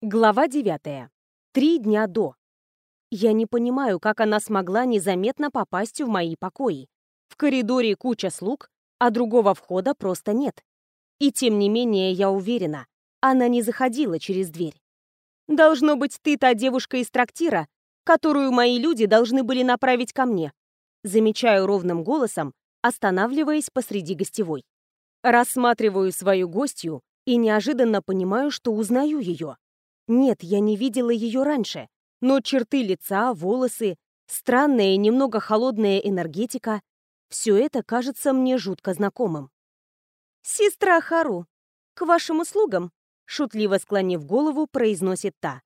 Глава 9. Три дня до. Я не понимаю, как она смогла незаметно попасть в мои покои. В коридоре куча слуг, а другого входа просто нет. И тем не менее, я уверена, она не заходила через дверь. Должно быть, ты та девушка из трактира, которую мои люди должны были направить ко мне. Замечаю ровным голосом, останавливаясь посреди гостевой. Рассматриваю свою гостью и неожиданно понимаю, что узнаю ее. Нет, я не видела ее раньше, но черты лица, волосы, странная немного холодная энергетика — все это кажется мне жутко знакомым. «Сестра Хару, к вашим услугам!» Шутливо склонив голову, произносит та.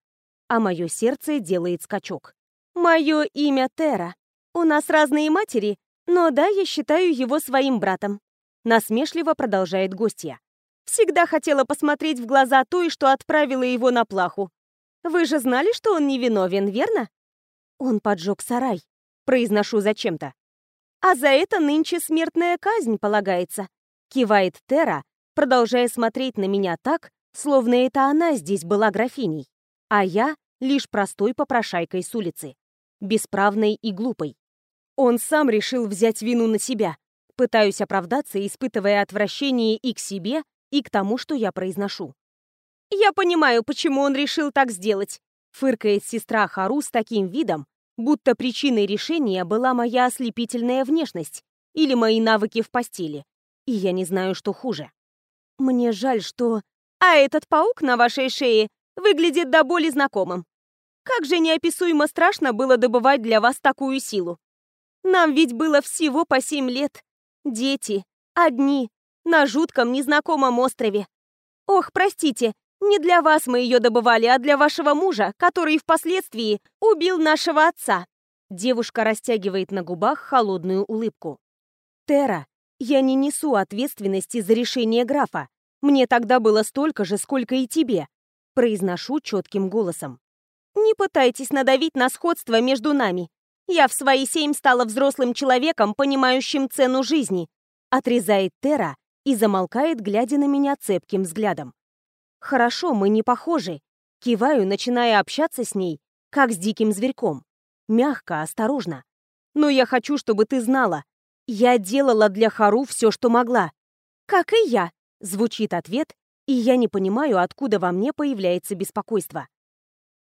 А мое сердце делает скачок. «Мое имя Тера. У нас разные матери, но да, я считаю его своим братом». Насмешливо продолжает гостья. Всегда хотела посмотреть в глаза той, что отправила его на плаху. Вы же знали, что он невиновен, верно? Он поджег сарай. Произношу зачем-то. А за это нынче смертная казнь полагается. Кивает Тера, продолжая смотреть на меня так, словно это она здесь была графиней, а я лишь простой попрошайкой с улицы, бесправной и глупой. Он сам решил взять вину на себя. Пытаюсь оправдаться, испытывая отвращение и к себе, и к тому, что я произношу. «Я понимаю, почему он решил так сделать», фыркает сестра Хару с таким видом, будто причиной решения была моя ослепительная внешность или мои навыки в постели. И я не знаю, что хуже. Мне жаль, что... А этот паук на вашей шее выглядит до боли знакомым. Как же неописуемо страшно было добывать для вас такую силу. Нам ведь было всего по семь лет. Дети, одни, на жутком незнакомом острове. Ох, простите, не для вас мы ее добывали, а для вашего мужа, который впоследствии убил нашего отца. Девушка растягивает на губах холодную улыбку. Тера, я не несу ответственности за решение графа. Мне тогда было столько же, сколько и тебе. Произношу четким голосом. Не пытайтесь надавить на сходство между нами. Я в свои семь стала взрослым человеком, понимающим цену жизни. Отрезает Тера, и замолкает, глядя на меня цепким взглядом. «Хорошо, мы не похожи». Киваю, начиная общаться с ней, как с диким зверьком. Мягко, осторожно. «Но я хочу, чтобы ты знала. Я делала для Хару все, что могла». «Как и я», — звучит ответ, и я не понимаю, откуда во мне появляется беспокойство.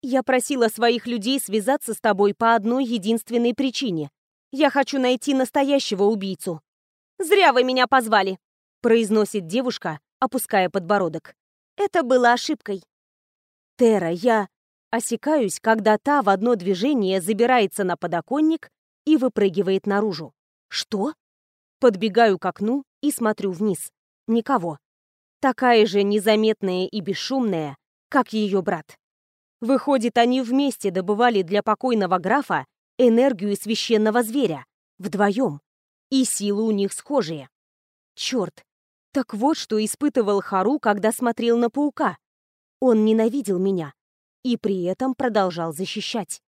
«Я просила своих людей связаться с тобой по одной единственной причине. Я хочу найти настоящего убийцу». «Зря вы меня позвали», произносит девушка, опуская подбородок. Это было ошибкой. Тера, я осекаюсь, когда та в одно движение забирается на подоконник и выпрыгивает наружу. Что? Подбегаю к окну и смотрю вниз. Никого. Такая же незаметная и бесшумная, как ее брат. Выходит, они вместе добывали для покойного графа энергию священного зверя. Вдвоем. И силы у них схожие. Черт, так вот, что испытывал Хару, когда смотрел на паука. Он ненавидел меня и при этом продолжал защищать.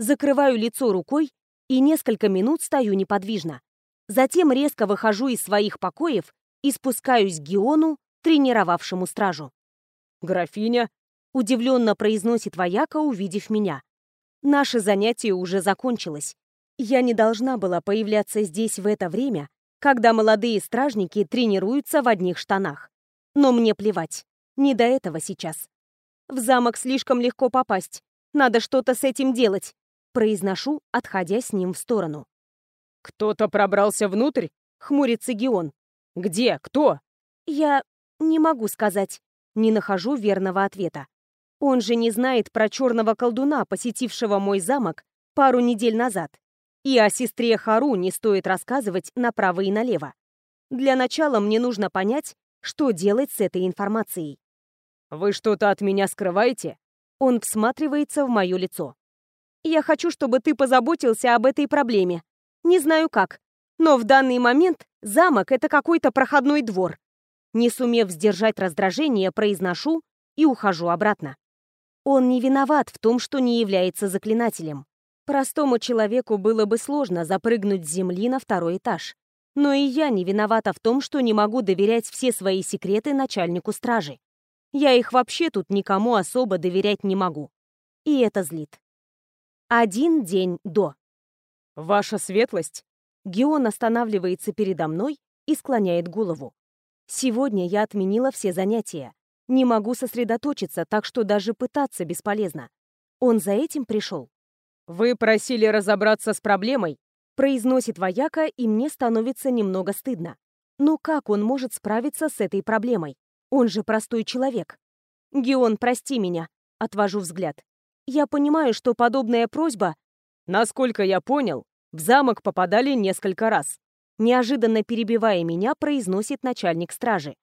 Закрываю лицо рукой и несколько минут стою неподвижно. Затем резко выхожу из своих покоев и спускаюсь к Геону, тренировавшему стражу. «Графиня?» — удивленно произносит вояка, увидев меня. Наше занятие уже закончилось. Я не должна была появляться здесь в это время, когда молодые стражники тренируются в одних штанах. Но мне плевать, не до этого сейчас. В замок слишком легко попасть, надо что-то с этим делать, произношу, отходя с ним в сторону. «Кто-то пробрался внутрь?» — хмурится Геон. «Где? Кто?» «Я не могу сказать. Не нахожу верного ответа. Он же не знает про черного колдуна, посетившего мой замок пару недель назад. И о сестре Хару не стоит рассказывать направо и налево. Для начала мне нужно понять, что делать с этой информацией. «Вы что-то от меня скрываете?» Он всматривается в мое лицо. «Я хочу, чтобы ты позаботился об этой проблеме. Не знаю как, но в данный момент замок — это какой-то проходной двор. Не сумев сдержать раздражение, произношу и ухожу обратно. Он не виноват в том, что не является заклинателем. Простому человеку было бы сложно запрыгнуть с земли на второй этаж. Но и я не виновата в том, что не могу доверять все свои секреты начальнику стражи. Я их вообще тут никому особо доверять не могу. И это злит. Один день до. «Ваша светлость!» Геон останавливается передо мной и склоняет голову. Сегодня я отменила все занятия. Не могу сосредоточиться, так что даже пытаться бесполезно. Он за этим пришел. «Вы просили разобраться с проблемой?» Произносит вояка, и мне становится немного стыдно. Ну как он может справиться с этой проблемой? Он же простой человек. Геон, прости меня. Отвожу взгляд. Я понимаю, что подобная просьба... Насколько я понял, в замок попадали несколько раз неожиданно перебивая меня, произносит начальник стражи.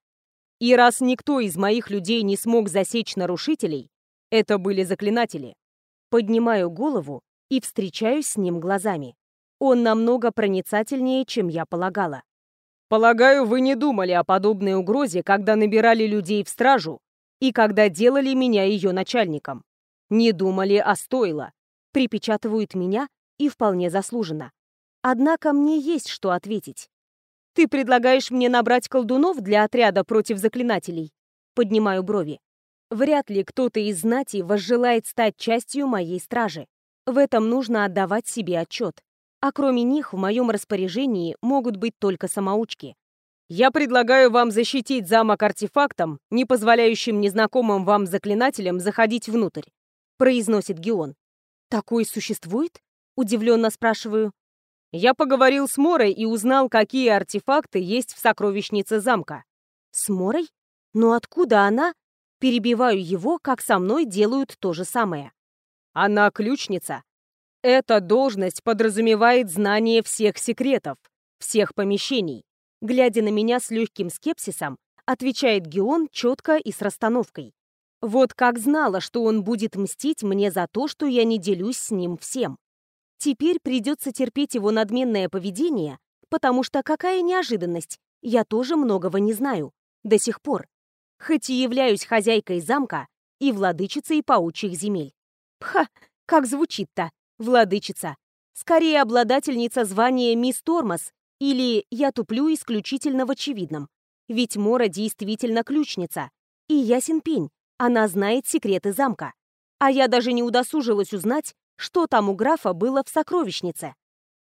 И раз никто из моих людей не смог засечь нарушителей, это были заклинатели. Поднимаю голову и встречаюсь с ним глазами. Он намного проницательнее, чем я полагала. Полагаю, вы не думали о подобной угрозе, когда набирали людей в стражу и когда делали меня ее начальником. Не думали, а стоило. Припечатывают меня и вполне заслуженно. Однако мне есть что ответить. «Ты предлагаешь мне набрать колдунов для отряда против заклинателей?» Поднимаю брови. Вряд ли кто-то из знати возжелает стать частью моей стражи. В этом нужно отдавать себе отчет. А кроме них в моем распоряжении могут быть только самоучки. «Я предлагаю вам защитить замок артефактом, не позволяющим незнакомым вам заклинателям заходить внутрь», произносит Геон. «Такой существует?» Удивленно спрашиваю. Я поговорил с Морой и узнал, какие артефакты есть в сокровищнице замка. С Морой? Но откуда она? Перебиваю его, как со мной делают то же самое. Она ключница. Эта должность подразумевает знание всех секретов, всех помещений. Глядя на меня с легким скепсисом, отвечает Геон четко и с расстановкой. Вот как знала, что он будет мстить мне за то, что я не делюсь с ним всем. Теперь придется терпеть его надменное поведение, потому что какая неожиданность, я тоже многого не знаю. До сих пор. Хоть и являюсь хозяйкой замка и владычицей паучьих земель. Ха, как звучит-то, владычица. Скорее обладательница звания мисс Тормоз или я туплю исключительно в очевидном. Ведь Мора действительно ключница. И ясен пень, она знает секреты замка. А я даже не удосужилась узнать, что там у графа было в сокровищнице.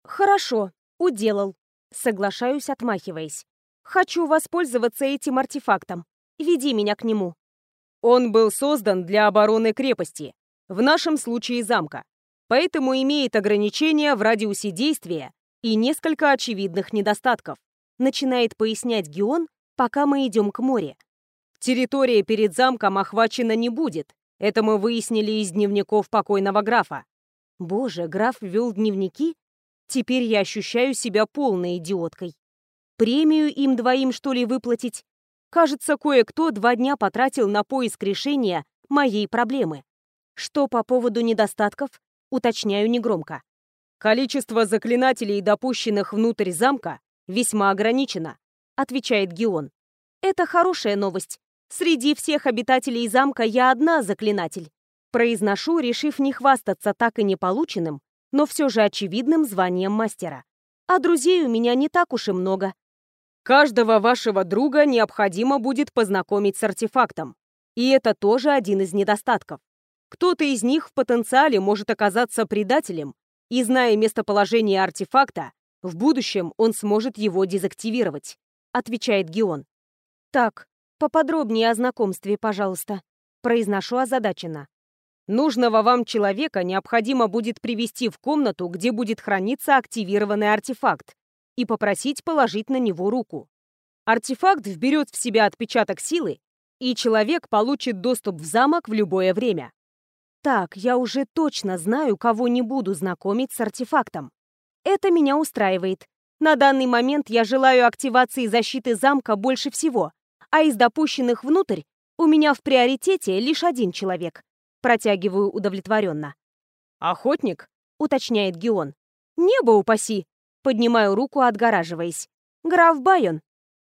Хорошо, уделал. Соглашаюсь, отмахиваясь. Хочу воспользоваться этим артефактом. Веди меня к нему. Он был создан для обороны крепости, в нашем случае замка, поэтому имеет ограничения в радиусе действия и несколько очевидных недостатков. Начинает пояснять Геон, пока мы идем к морю. Территория перед замком охвачена не будет, это мы выяснили из дневников покойного графа. Боже, граф вел дневники? Теперь я ощущаю себя полной идиоткой. Премию им двоим, что ли, выплатить? Кажется, кое-кто два дня потратил на поиск решения моей проблемы. Что по поводу недостатков, уточняю негромко. Количество заклинателей, допущенных внутрь замка, весьма ограничено, отвечает Геон. Это хорошая новость. Среди всех обитателей замка я одна заклинатель. Произношу, решив не хвастаться так и не полученным, но все же очевидным званием мастера. А друзей у меня не так уж и много. Каждого вашего друга необходимо будет познакомить с артефактом. И это тоже один из недостатков. Кто-то из них в потенциале может оказаться предателем, и, зная местоположение артефакта, в будущем он сможет его дезактивировать, отвечает Геон. Так, «Поподробнее о знакомстве, пожалуйста», — произношу озадаченно. «Нужного вам человека необходимо будет привести в комнату, где будет храниться активированный артефакт, и попросить положить на него руку. Артефакт вберет в себя отпечаток силы, и человек получит доступ в замок в любое время. Так, я уже точно знаю, кого не буду знакомить с артефактом. Это меня устраивает. На данный момент я желаю активации защиты замка больше всего, а из допущенных внутрь у меня в приоритете лишь один человек. Протягиваю удовлетворенно. «Охотник?» — уточняет Геон. «Небо упаси!» — поднимаю руку, отгораживаясь. «Граф Байон».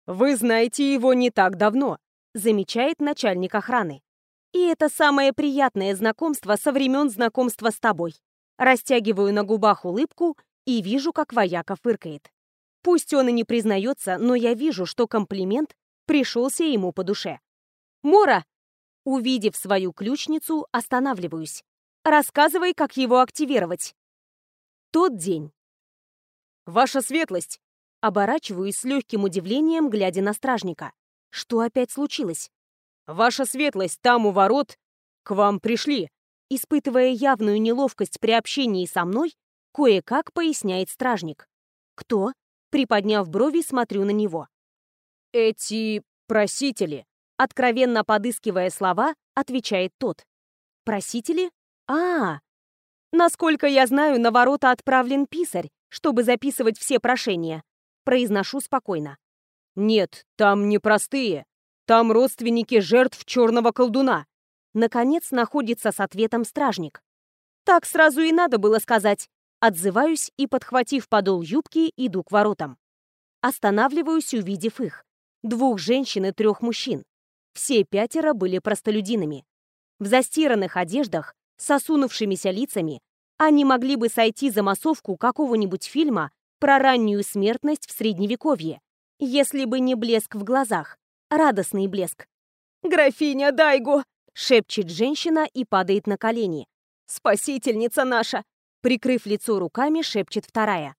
«Вы знаете его не так давно», — замечает начальник охраны. «И это самое приятное знакомство со времен знакомства с тобой». Растягиваю на губах улыбку и вижу, как вояка фыркает. Пусть он и не признается, но я вижу, что комплимент пришелся ему по душе. «Мора!» Увидев свою ключницу, останавливаюсь. Рассказывай, как его активировать. Тот день. Ваша светлость! Оборачиваюсь с легким удивлением, глядя на стражника. Что опять случилось? Ваша светлость, там у ворот к вам пришли. Испытывая явную неловкость при общении со мной, кое-как поясняет стражник. Кто? Приподняв брови, смотрю на него. Эти просители. Откровенно подыскивая слова, отвечает тот. Просители? А, -а, а Насколько я знаю, на ворота отправлен писарь, чтобы записывать все прошения. Произношу спокойно. Нет, там не простые. Там родственники жертв черного колдуна. Наконец находится с ответом стражник. Так сразу и надо было сказать. Отзываюсь и, подхватив подол юбки, иду к воротам. Останавливаюсь, увидев их. Двух женщин и трех мужчин. Все пятеро были простолюдинами. В застиранных одеждах, с осунувшимися лицами, они могли бы сойти за массовку какого-нибудь фильма про раннюю смертность в Средневековье, если бы не блеск в глазах, радостный блеск. «Графиня Дайго!» — шепчет женщина и падает на колени. «Спасительница наша!» Прикрыв лицо руками, шепчет вторая.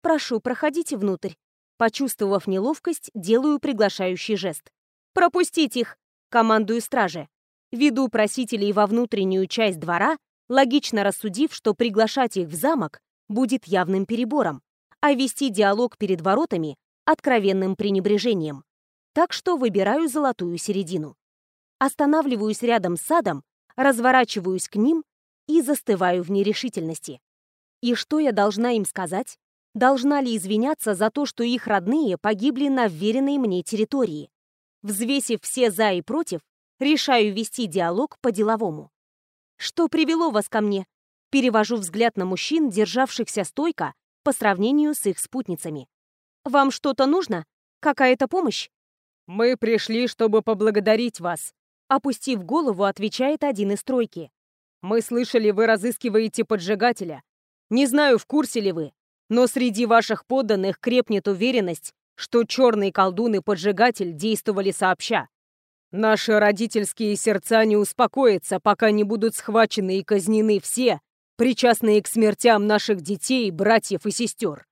«Прошу, проходите внутрь». Почувствовав неловкость, делаю приглашающий жест. «Пропустить их!» — командую страже. Веду просителей во внутреннюю часть двора, логично рассудив, что приглашать их в замок будет явным перебором, а вести диалог перед воротами — откровенным пренебрежением. Так что выбираю золотую середину. Останавливаюсь рядом с садом, разворачиваюсь к ним и застываю в нерешительности. И что я должна им сказать? Должна ли извиняться за то, что их родные погибли на вверенной мне территории? Взвесив все «за» и «против», решаю вести диалог по-деловому. «Что привело вас ко мне?» Перевожу взгляд на мужчин, державшихся стойко по сравнению с их спутницами. «Вам что-то нужно? Какая-то помощь?» «Мы пришли, чтобы поблагодарить вас», опустив голову, отвечает один из тройки. «Мы слышали, вы разыскиваете поджигателя. Не знаю, в курсе ли вы, но среди ваших подданных крепнет уверенность, что черный колдун и поджигатель действовали сообща. Наши родительские сердца не успокоятся, пока не будут схвачены и казнены все, причастные к смертям наших детей, братьев и сестер.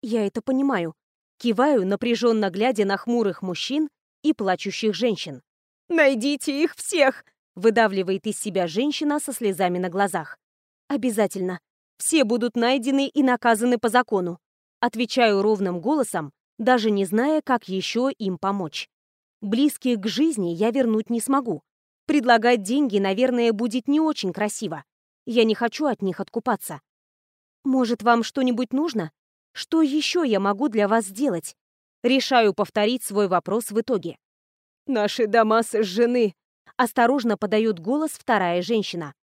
Я это понимаю. Киваю, напряженно глядя на хмурых мужчин и плачущих женщин. «Найдите их всех!» — выдавливает из себя женщина со слезами на глазах. «Обязательно. Все будут найдены и наказаны по закону». Отвечаю ровным голосом, даже не зная, как еще им помочь. Близких к жизни я вернуть не смогу. Предлагать деньги, наверное, будет не очень красиво. Я не хочу от них откупаться. Может, вам что-нибудь нужно? Что еще я могу для вас сделать? Решаю повторить свой вопрос в итоге. Наши дома сожжены. Осторожно подает голос вторая женщина.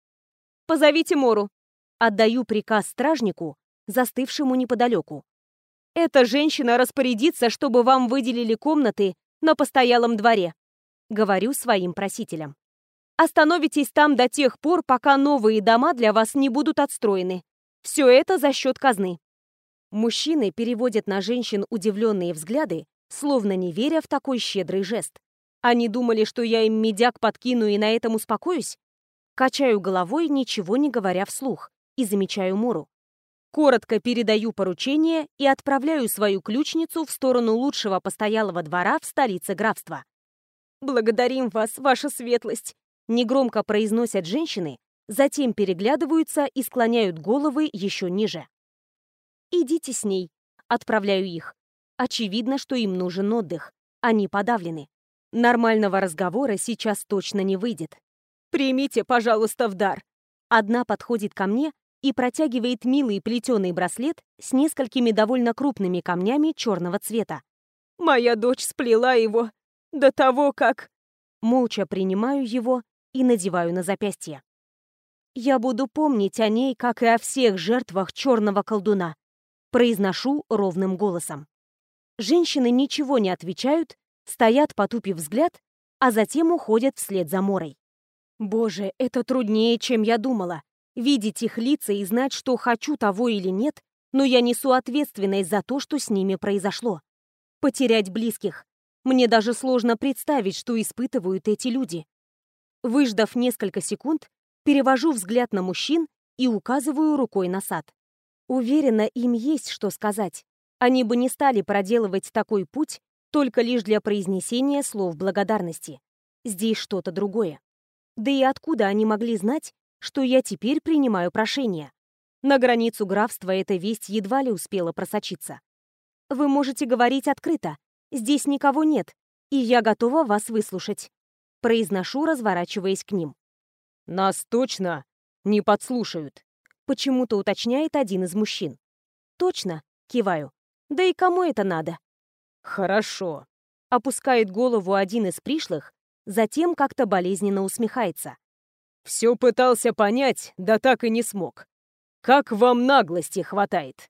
Позовите Мору. Отдаю приказ стражнику, застывшему неподалеку. Эта женщина распорядится, чтобы вам выделили комнаты на постоялом дворе. Говорю своим просителям. Остановитесь там до тех пор, пока новые дома для вас не будут отстроены. Все это за счет казны. Мужчины переводят на женщин удивленные взгляды, словно не веря в такой щедрый жест. Они думали, что я им медяк подкину и на этом успокоюсь? Качаю головой, ничего не говоря вслух, и замечаю Мору. Коротко передаю поручение и отправляю свою ключницу в сторону лучшего постоялого двора в столице графства. «Благодарим вас, ваша светлость!» Негромко произносят женщины, затем переглядываются и склоняют головы еще ниже. «Идите с ней», — отправляю их. Очевидно, что им нужен отдых. Они подавлены. Нормального разговора сейчас точно не выйдет. «Примите, пожалуйста, в дар». Одна подходит ко мне и протягивает милый плетеный браслет с несколькими довольно крупными камнями черного цвета. «Моя дочь сплела его до того, как...» Молча принимаю его и надеваю на запястье. «Я буду помнить о ней, как и о всех жертвах черного колдуна», произношу ровным голосом. Женщины ничего не отвечают, стоят, потупив взгляд, а затем уходят вслед за Морой. Боже, это труднее, чем я думала видеть их лица и знать, что хочу того или нет, но я несу ответственность за то, что с ними произошло. Потерять близких. Мне даже сложно представить, что испытывают эти люди. Выждав несколько секунд, перевожу взгляд на мужчин и указываю рукой на сад. Уверена, им есть что сказать. Они бы не стали проделывать такой путь только лишь для произнесения слов благодарности. Здесь что-то другое. Да и откуда они могли знать, что я теперь принимаю прошение? На границу графства эта весть едва ли успела просочиться. Вы можете говорить открыто. Здесь никого нет, и я готова вас выслушать. Произношу, разворачиваясь к ним. Нас точно не подслушают. Почему-то уточняет один из мужчин. Точно, киваю. Да и кому это надо? Хорошо. Опускает голову один из пришлых, затем как-то болезненно усмехается. Все пытался понять, да так и не смог. Как вам наглости хватает?